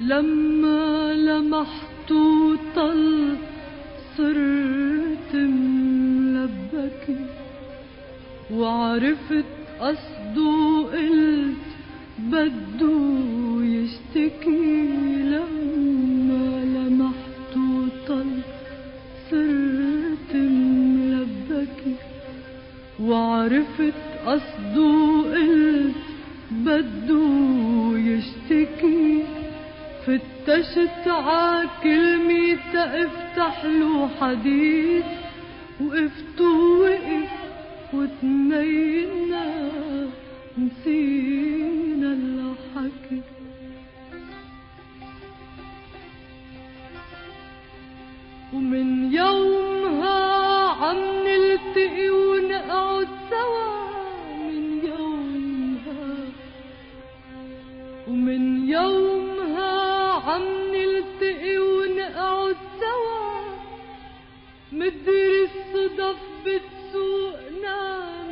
لما لمحت طل صرت ملبكي وعرفت قصده قلت بده يشتكي لما لمحت طل صرت ملبكي وعرفت قصده قلت بده يشتكي فتشت ع كلمة افتح له حديث وقفت ووقف وتنينا نسينا الحكي. ومن يومها عم نلتقي ونقعد سوا من يومها ومن يومها مدري الصدف بتسوقنا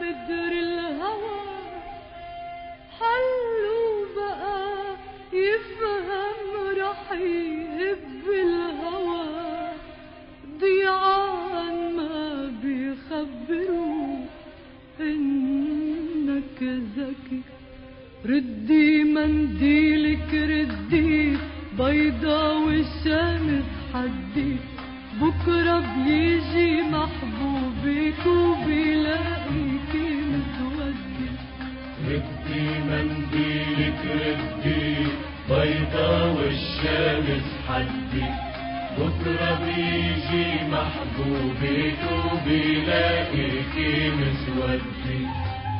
مدري الهوى. حلو بقى يفهم رح يهب الهوى. ضيعان ما بيخبروا إنك ذكي. ردي منديلك ردي بيضا والشمس حدي بكرة بيجي محبوبك وبيلاقيكي متودي ردي منديلك ردي بيضا والشمس حدي. بكرة بيجي محبوبك وبيلاقيكي مسودي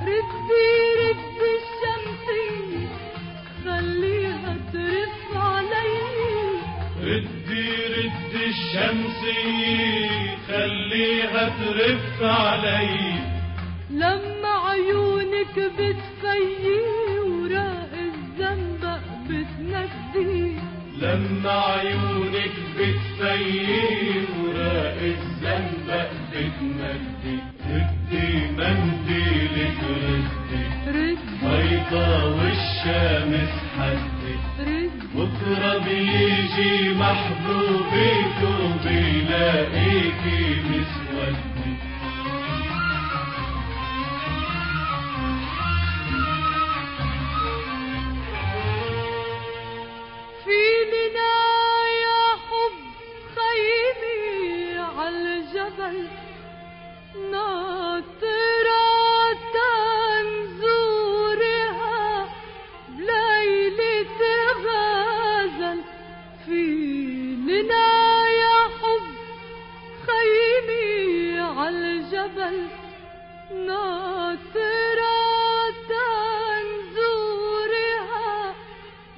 ردي ردي الشمسية خليها ترف علي ردي الشمسية خليها ترف علي. لما عيونك بتفيي وراق الزنبق بتندي لما عيونك بتفيي وراق الزنبق بتمدي بيجي محبوبك وبيلاقيكي مسودي عالجبل ناطرة تنزورها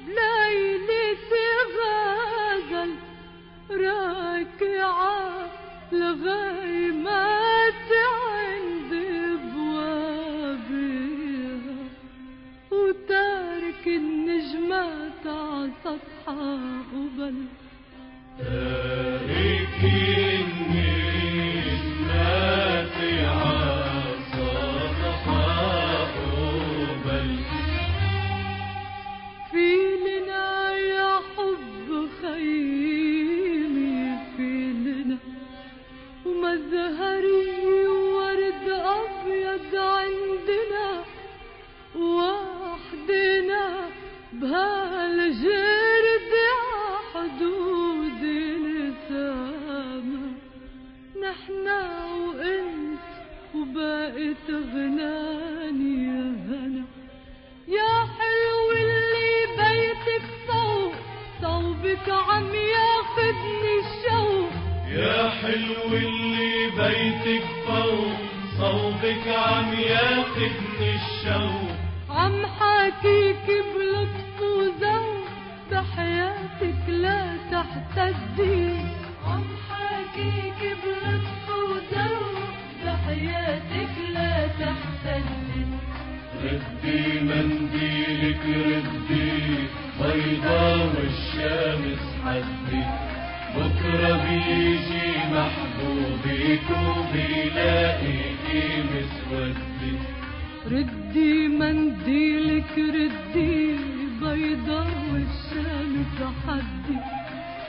بليلة غزل راكعة لغيمات عند بوابها وتارك النجمات عسطحها قبل بهالجرد حدود السما نحنا وإنت وبقيت غناني يا هنا يا حلو اللي بيتك صوب صوبك عم ياخدني الشوق. يا حلو اللي بيتك فوق صوبك عم ياخدني الشوق. عم حاكيك لا تحتدي عم حاكيك بلطف وذوق بحياتك لا تحتدي ردي منديلك ردي بيضا والشمس حدي. بكرة بيجي محبوبك وبيلاقيكي مسودي. ردي منديلك ردي بيضا والشمس تحدي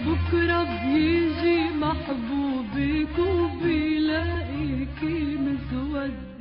بكرة بيجي محبوبك وبيلاقيكي مسودة